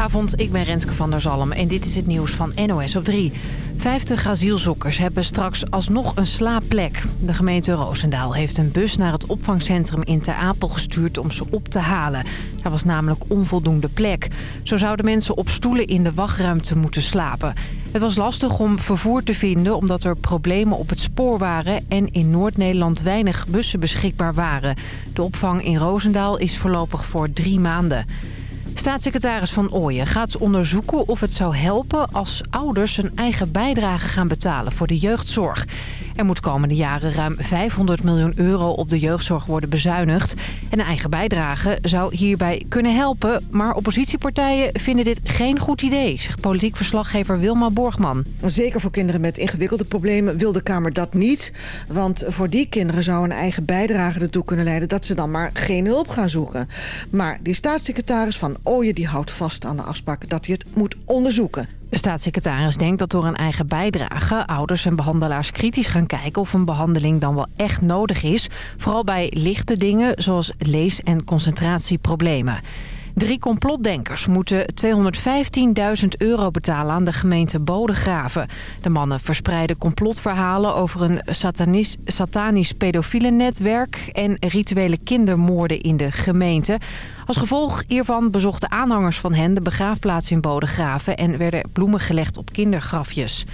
Goedenavond, ik ben Renske van der Zalm en dit is het nieuws van NOS op 3. 50 asielzoekers hebben straks alsnog een slaapplek. De gemeente Roosendaal heeft een bus naar het opvangcentrum in Ter Apel gestuurd om ze op te halen. Er was namelijk onvoldoende plek. Zo zouden mensen op stoelen in de wachtruimte moeten slapen. Het was lastig om vervoer te vinden omdat er problemen op het spoor waren... en in Noord-Nederland weinig bussen beschikbaar waren. De opvang in Roosendaal is voorlopig voor drie maanden. Staatssecretaris Van Ooyen gaat onderzoeken of het zou helpen als ouders een eigen bijdrage gaan betalen voor de jeugdzorg. Er moet komende jaren ruim 500 miljoen euro op de jeugdzorg worden bezuinigd. En een eigen bijdrage zou hierbij kunnen helpen. Maar oppositiepartijen vinden dit geen goed idee, zegt politiek verslaggever Wilma Borgman. Zeker voor kinderen met ingewikkelde problemen wil de Kamer dat niet. Want voor die kinderen zou een eigen bijdrage ertoe kunnen leiden... dat ze dan maar geen hulp gaan zoeken. Maar die staatssecretaris van Ooyen die houdt vast aan de afspraak dat hij het moet onderzoeken. De staatssecretaris denkt dat door een eigen bijdrage ouders en behandelaars kritisch gaan kijken of een behandeling dan wel echt nodig is. Vooral bij lichte dingen zoals lees- en concentratieproblemen. Drie complotdenkers moeten 215.000 euro betalen aan de gemeente Bodegraven. De mannen verspreiden complotverhalen over een satanisch, satanisch pedofiele netwerk... en rituele kindermoorden in de gemeente. Als gevolg hiervan bezochten aanhangers van hen de begraafplaats in Bodegraven... en werden bloemen gelegd op kindergrafjes.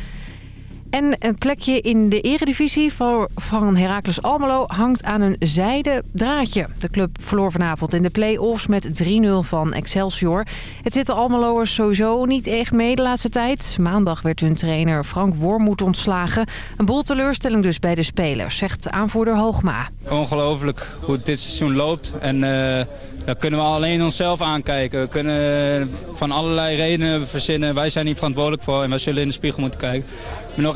En een plekje in de eredivisie van Heracles Almelo hangt aan een zijden draadje. De club verloor vanavond in de play-offs met 3-0 van Excelsior. Het zit de Almeloers sowieso niet echt mee de laatste tijd. Maandag werd hun trainer Frank Wormoed ontslagen. Een boel teleurstelling dus bij de spelers, zegt aanvoerder Hoogma. Ongelooflijk hoe dit seizoen loopt. En uh, dat kunnen we alleen onszelf aankijken. We kunnen van allerlei redenen verzinnen. Wij zijn hier verantwoordelijk voor en wij zullen in de spiegel moeten kijken.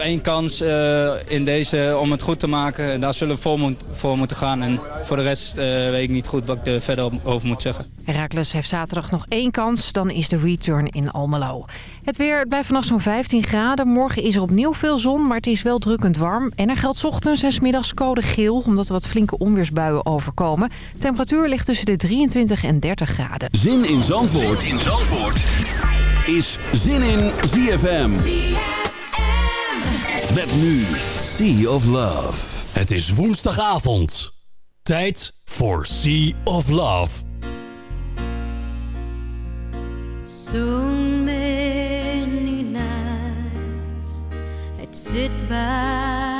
Één kans uh, in deze om het goed te maken. En daar zullen we voor, moet, voor moeten gaan. En voor de rest uh, weet ik niet goed wat ik er verder over moet zeggen. Herakles heeft zaterdag nog één kans. Dan is de return in Almelo. Het weer blijft vannacht zo'n 15 graden. Morgen is er opnieuw veel zon, maar het is wel drukkend warm. En er geldt ochtends en middags code geel, omdat er wat flinke onweersbuien overkomen. temperatuur ligt tussen de 23 en 30 graden. Zin in Zandvoort, zin in Zandvoort. is Zin in ZFM. Met nu Sea of Love. Het is woensdagavond. Tijd voor Sea of Love. Soon many nights I'd sit by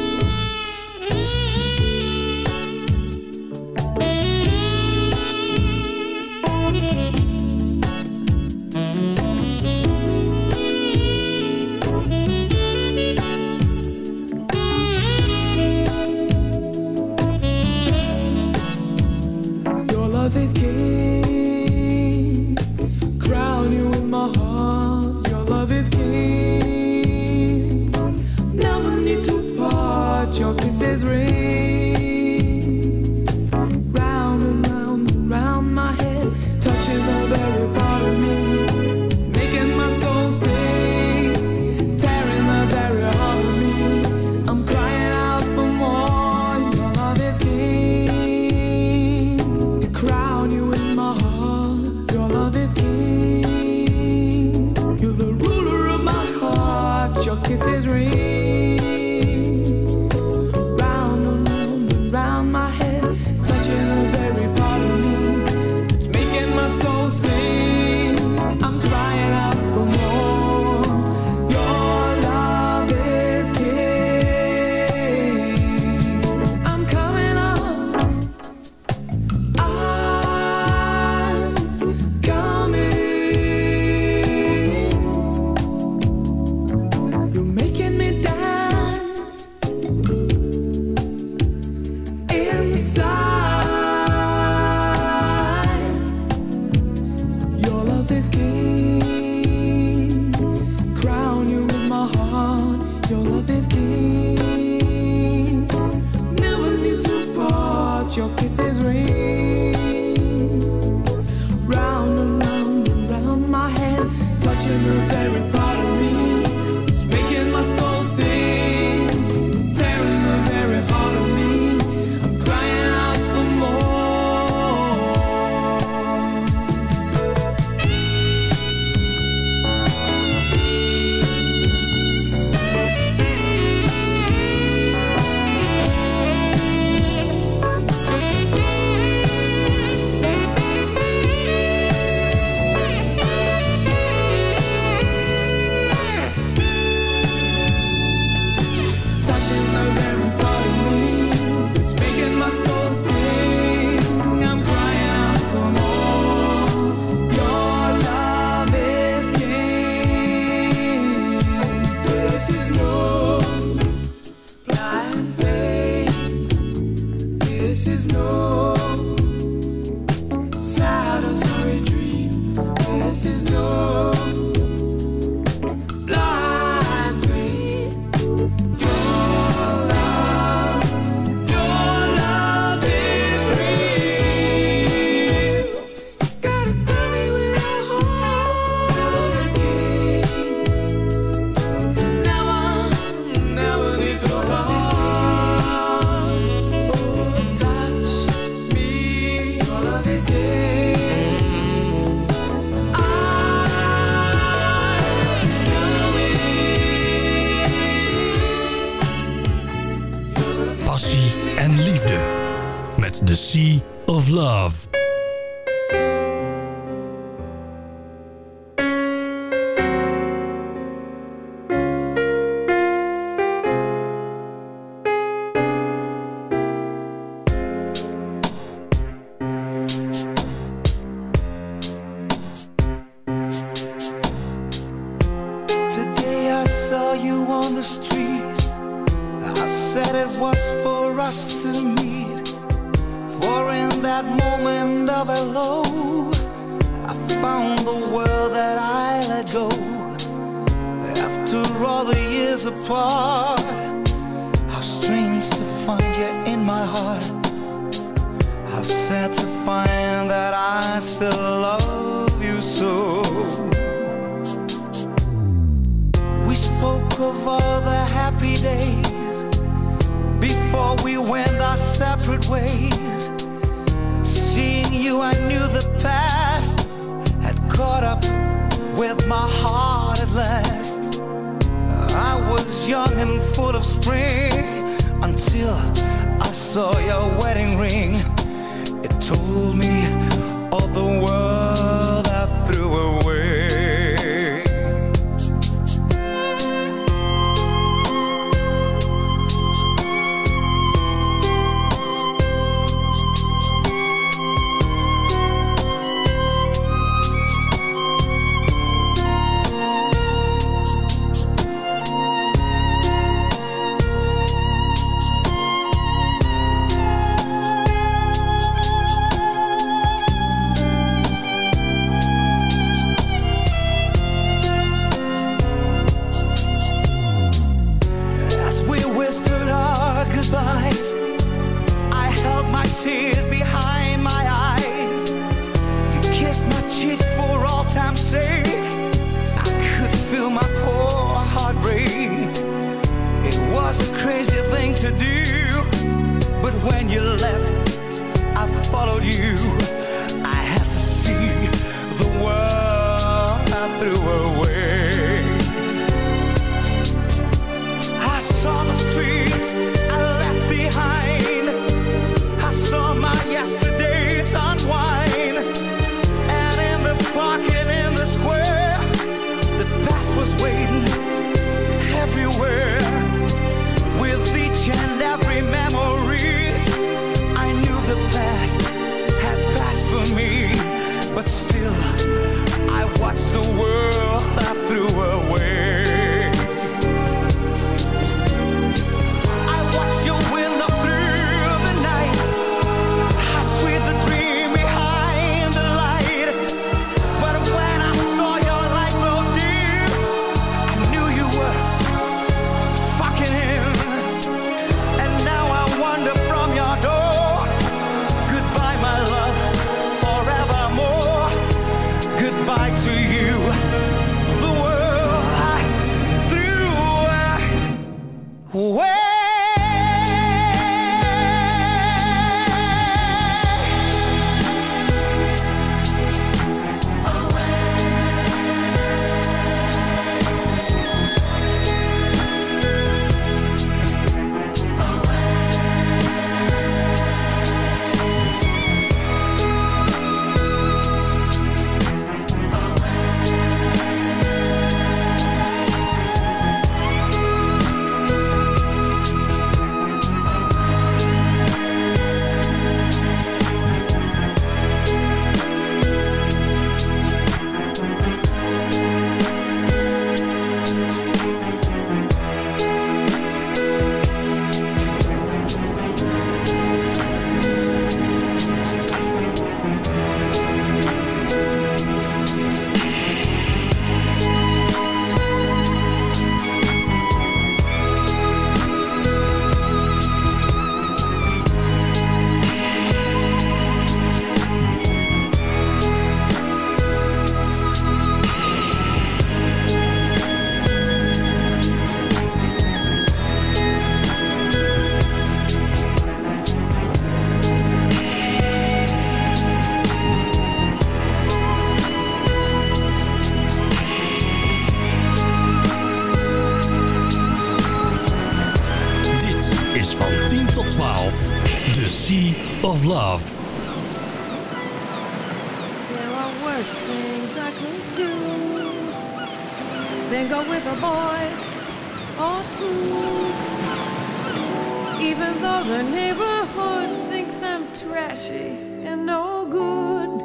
trashy and no good.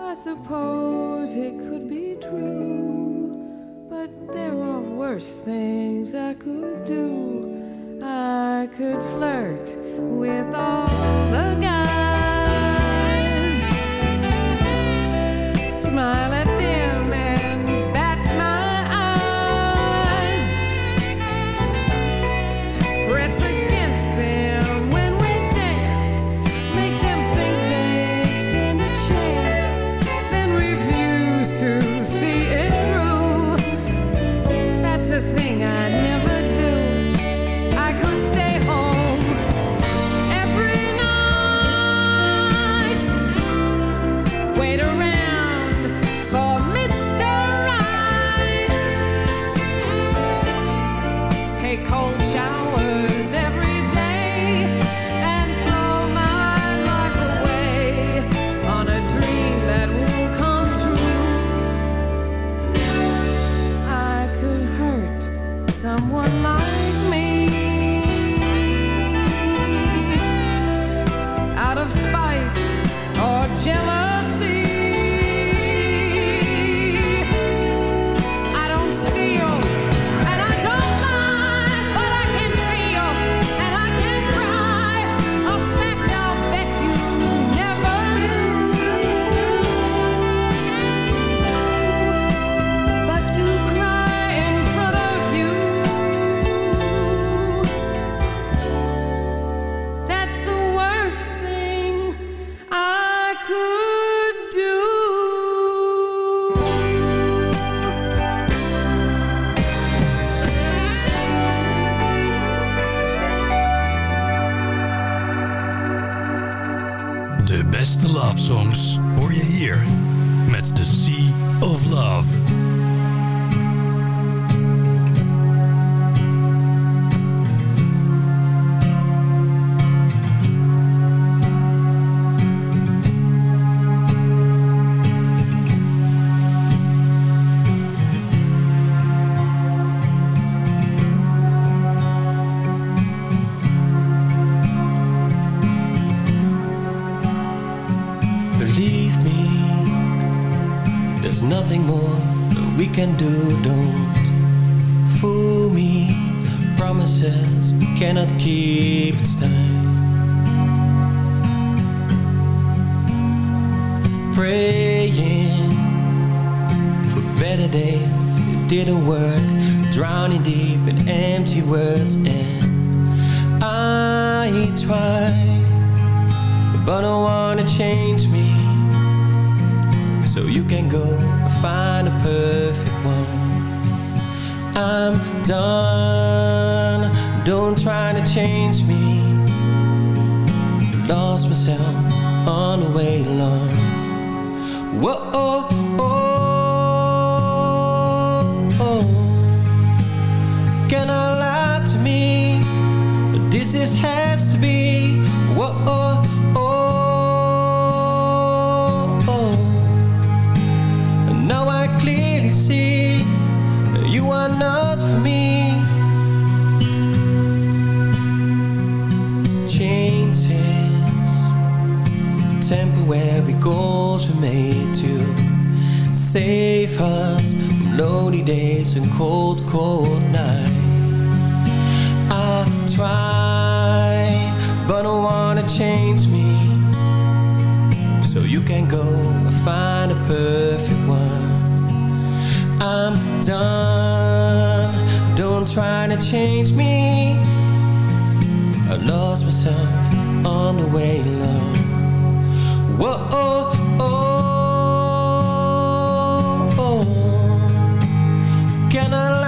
I suppose it could be true, but there are worse things I could do. I could flirt with all the guys, smile at songs hoor je hier met de temporary goals were made to save us from lonely days and cold, cold nights. I try, but I wanna change me. So you can go and find a perfect one. I'm done, don't try to change me. I lost myself on the way alone. Whoa, oh, oh, oh. Can I?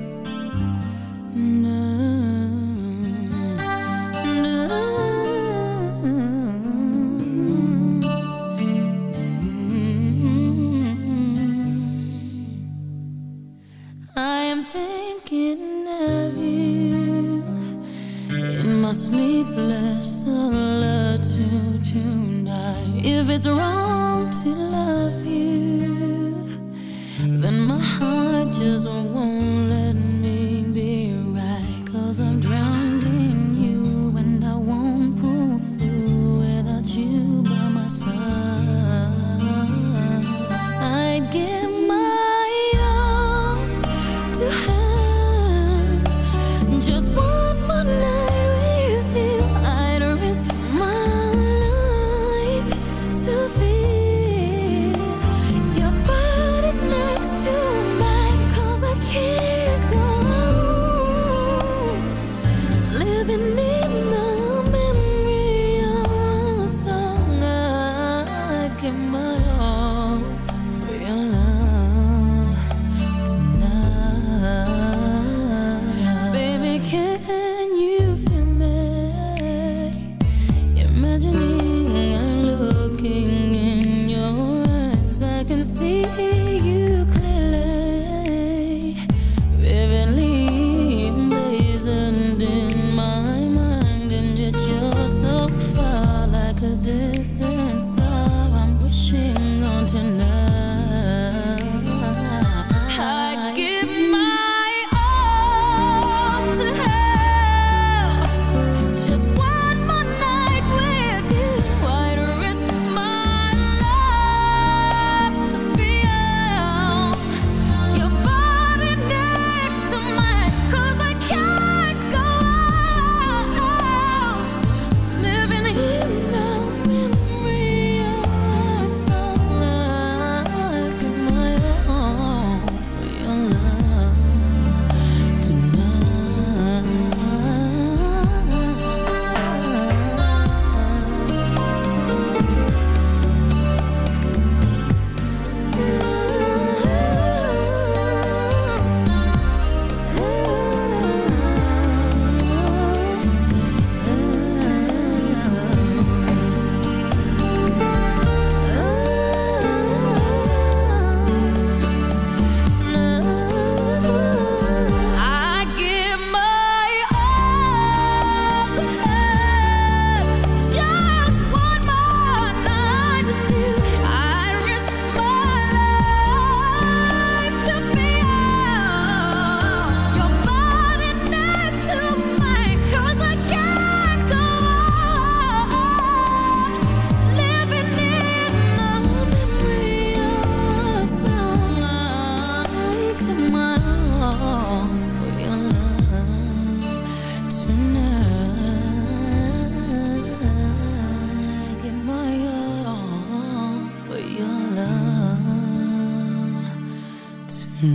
De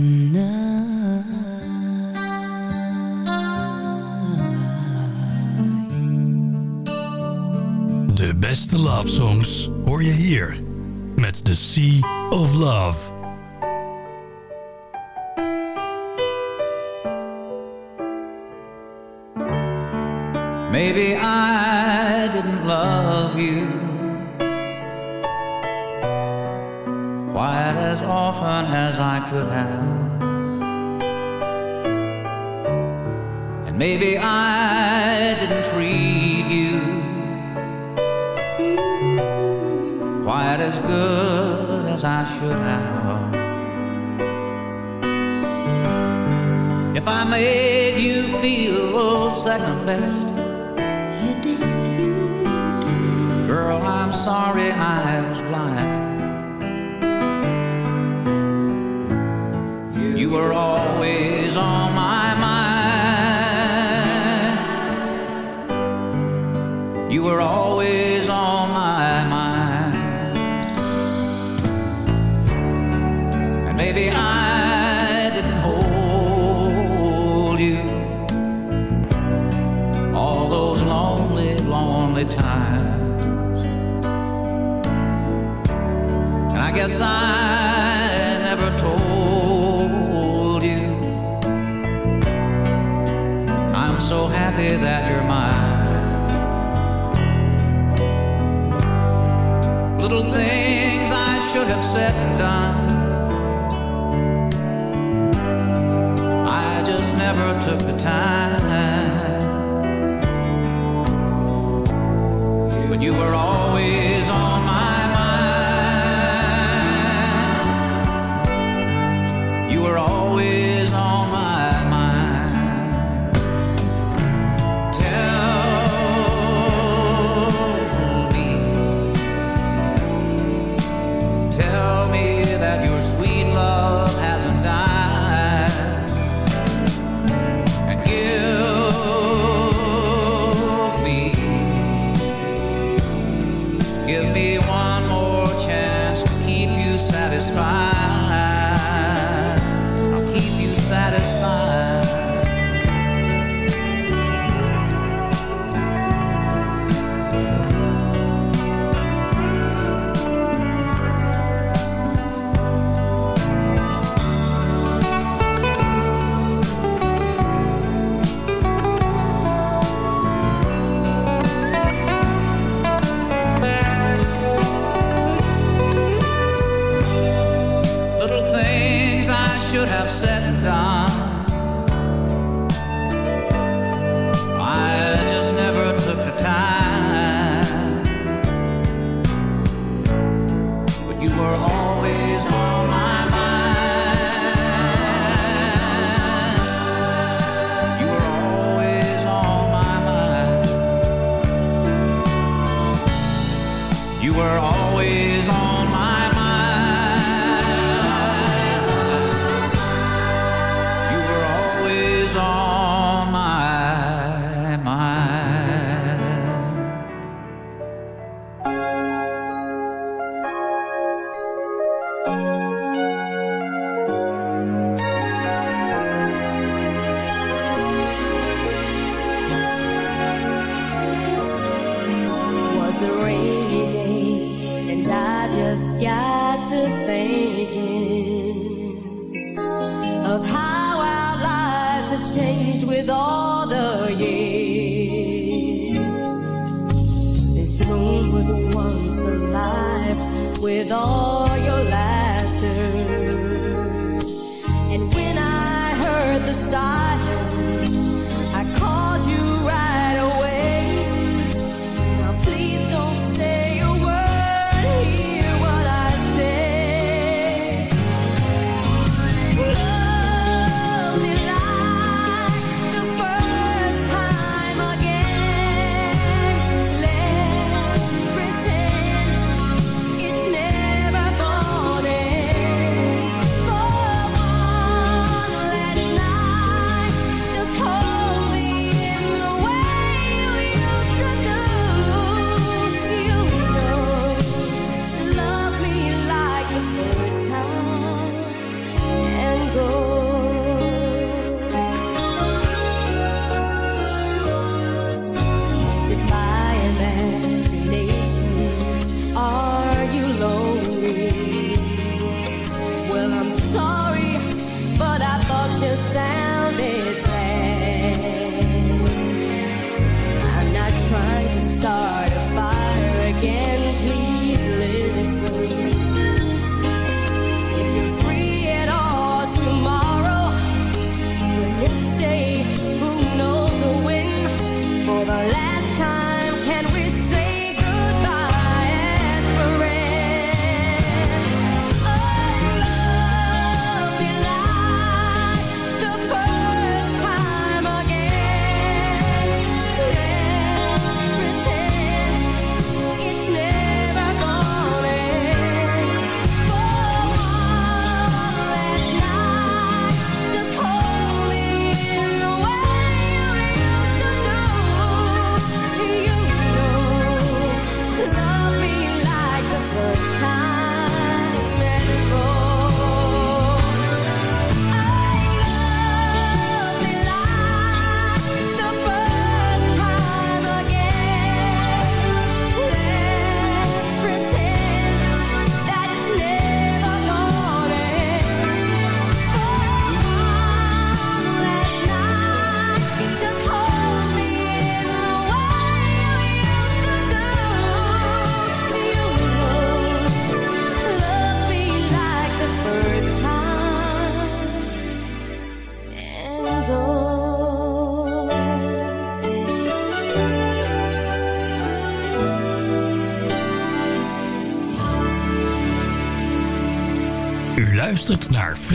beste love songs hoor je hier met The Sea of Love. Maybe I didn't love you often as I could have. And maybe I didn't treat you quite as good as I should have. If I made you feel second best, you did, you did. Girl, I'm sorry said and done I just never took the time.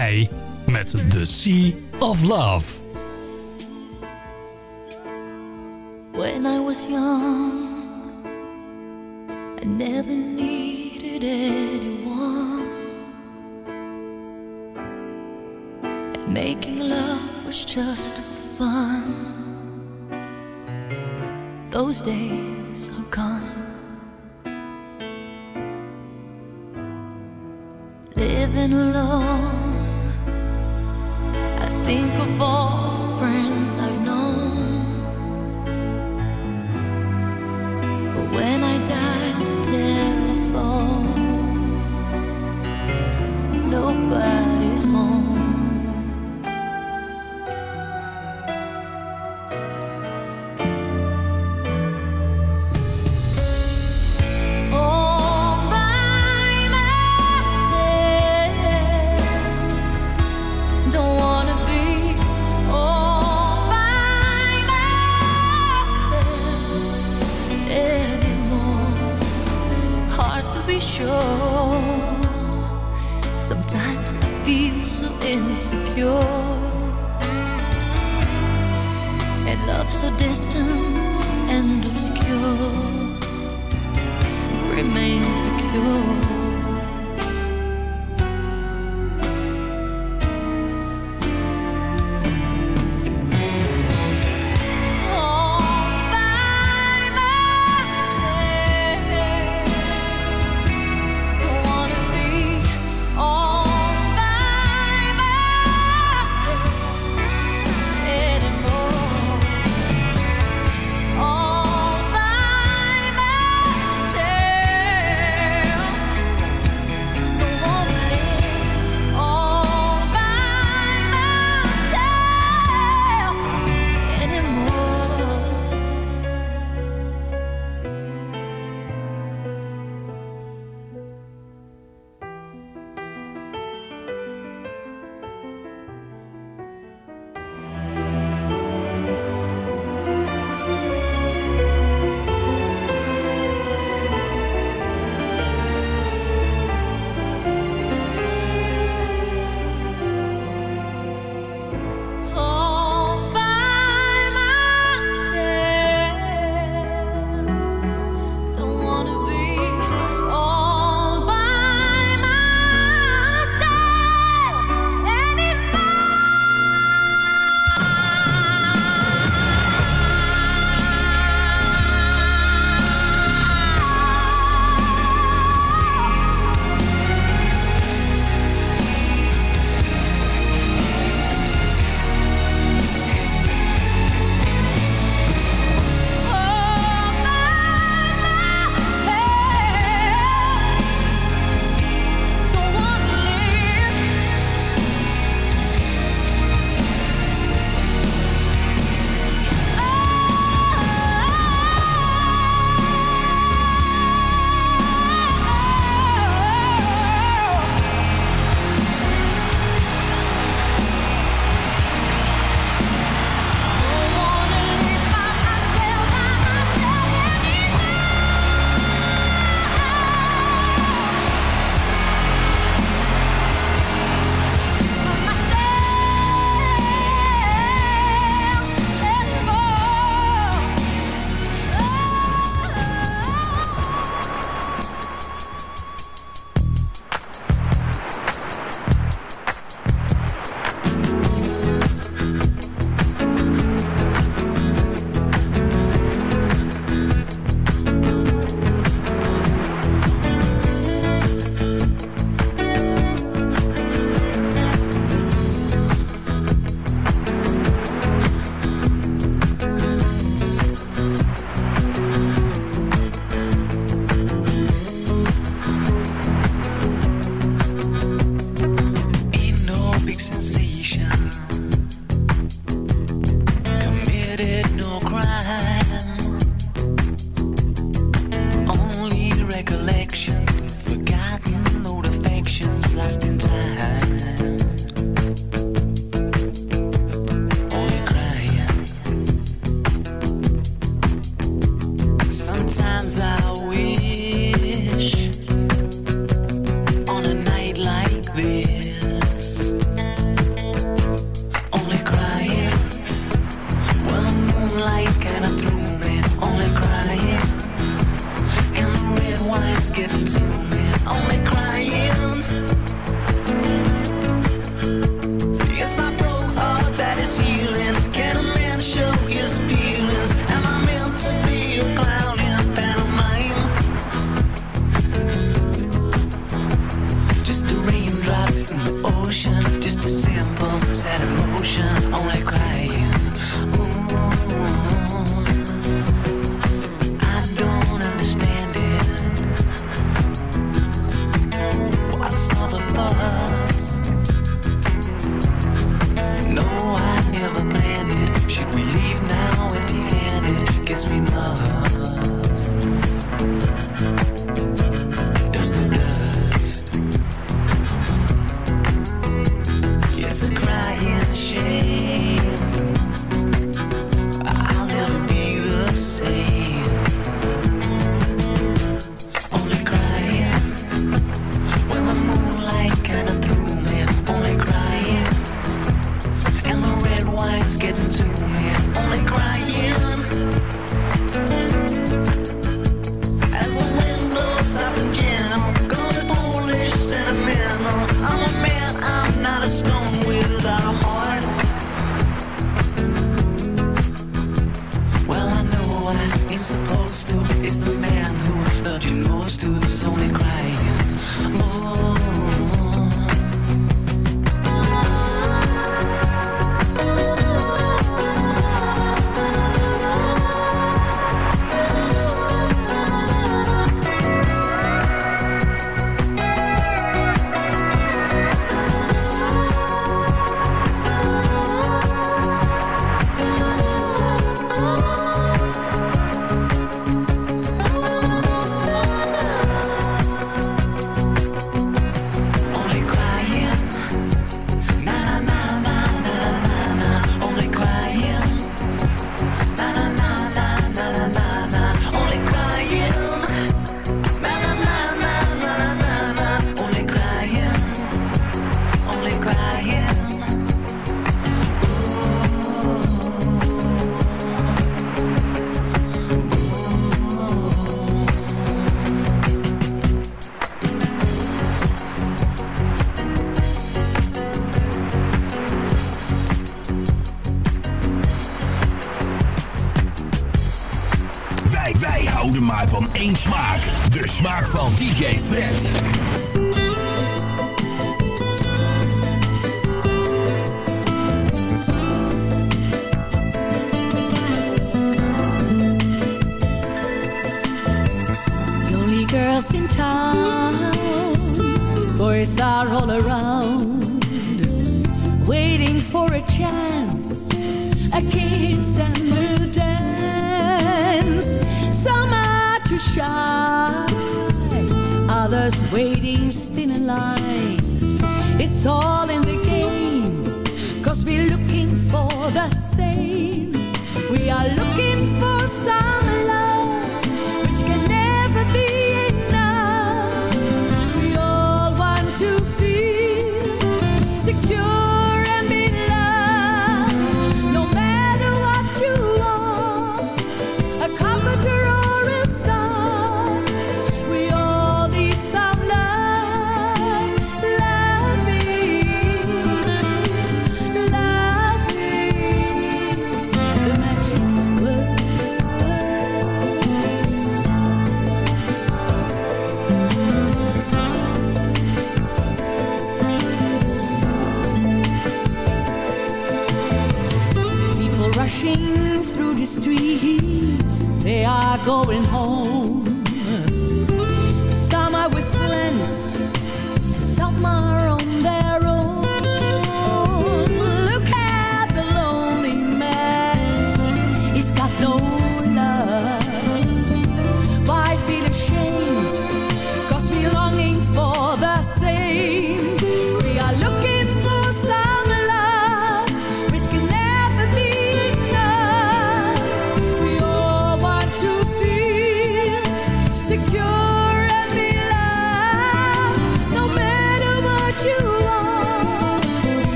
hij met The Sea of Love. When I was young, I never needed anyone. And making love was just fun. Those days are gone. Living alone.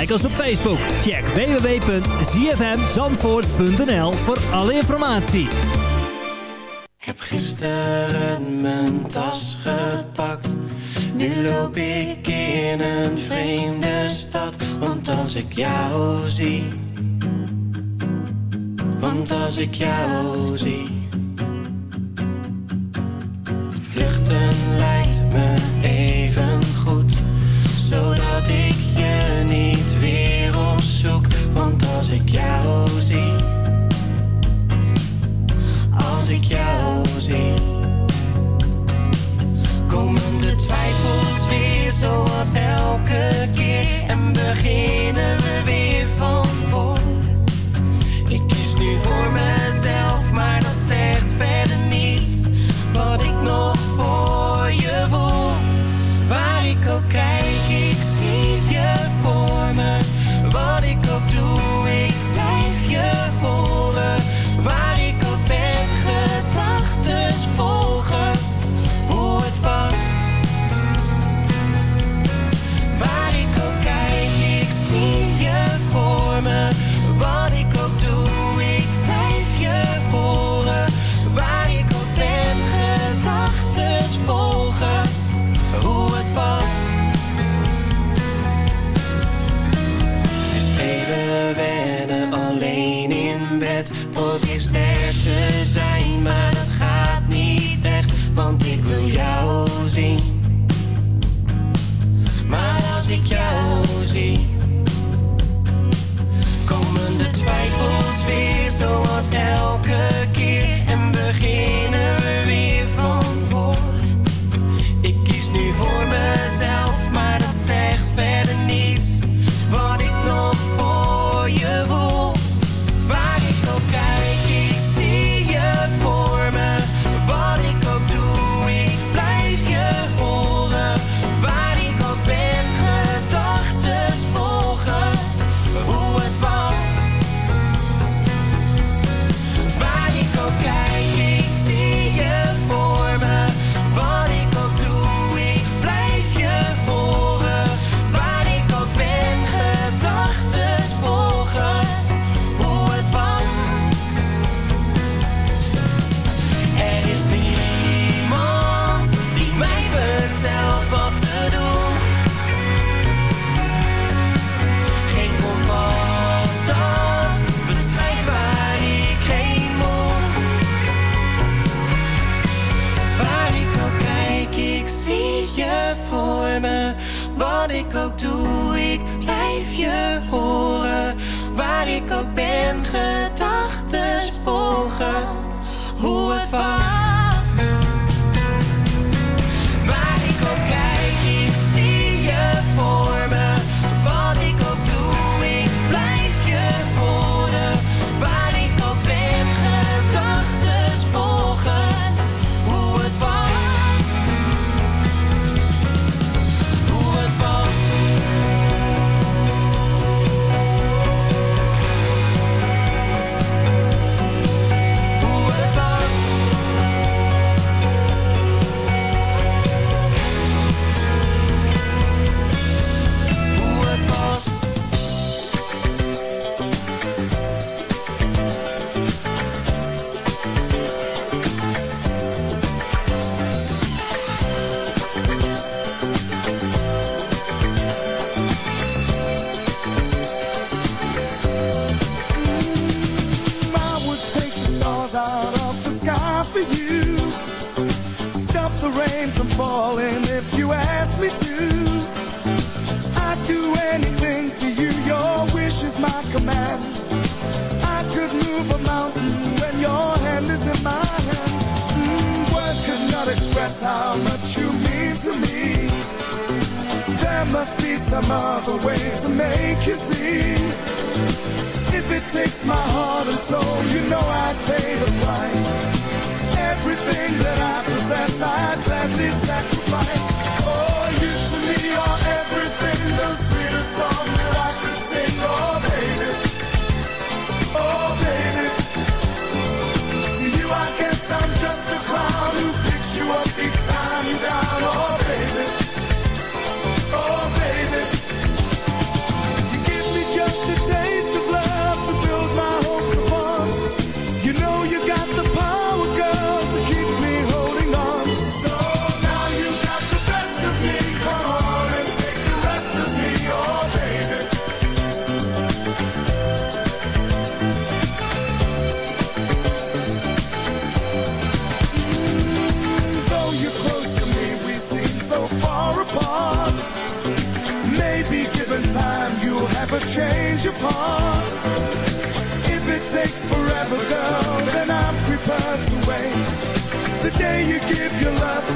like ons op Facebook. Check www.zfmzandvoort.nl voor alle informatie. Ik heb gisteren mijn tas gepakt. Nu loop ik in een vreemde stad. Want als ik jou zie... Want als ik jou zie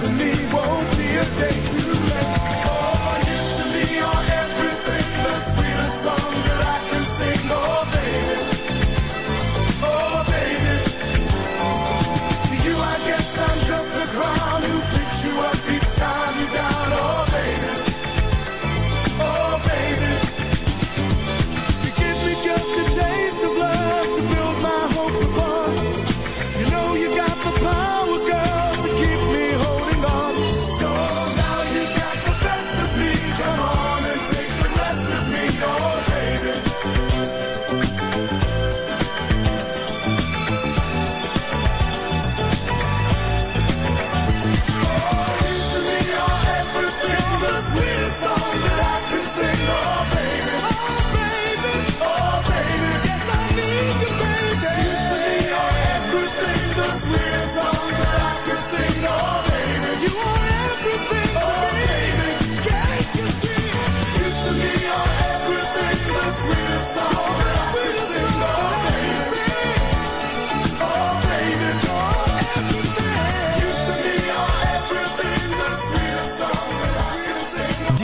to me.